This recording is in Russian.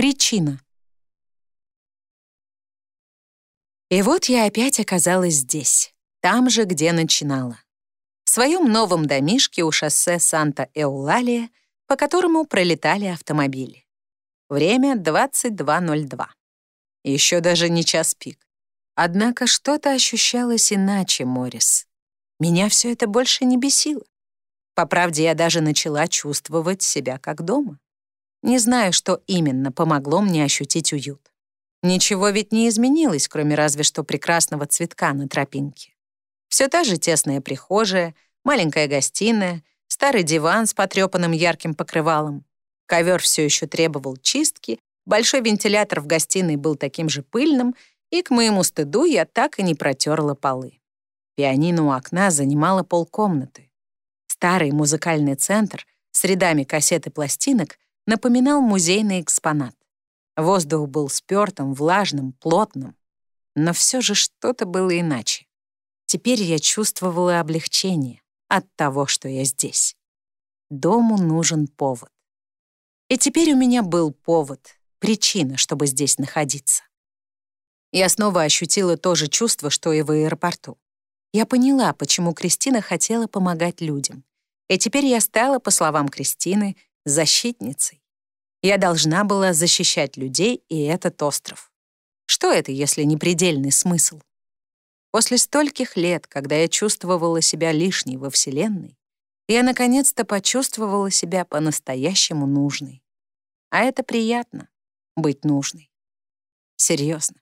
Причина. И вот я опять оказалась здесь, там же, где начинала. В своем новом домишке у шоссе Санта-Эулалия, по которому пролетали автомобили. Время 22.02. Еще даже не час пик. Однако что-то ощущалось иначе, Морис. Меня все это больше не бесило. По правде, я даже начала чувствовать себя как дома. Не знаю, что именно помогло мне ощутить уют. Ничего ведь не изменилось, кроме разве что прекрасного цветка на тропинке. Все та же тесная прихожая, маленькая гостиная, старый диван с потрепанным ярким покрывалом. Ковер все еще требовал чистки, большой вентилятор в гостиной был таким же пыльным, и, к моему стыду, я так и не протерла полы. Пианино у окна занимало полкомнаты. Старый музыкальный центр с рядами кассет и пластинок напоминал музейный экспонат. Воздух был спёртым, влажным, плотным. Но все же что-то было иначе. Теперь я чувствовала облегчение от того, что я здесь. Дому нужен повод. И теперь у меня был повод, причина, чтобы здесь находиться. Я снова ощутила то же чувство, что и в аэропорту. Я поняла, почему Кристина хотела помогать людям. И теперь я стала, по словам Кристины, защитницей. Я должна была защищать людей и этот остров. Что это, если не предельный смысл? После стольких лет, когда я чувствовала себя лишней во Вселенной, я наконец-то почувствовала себя по-настоящему нужной. А это приятно — быть нужной. Серьезно.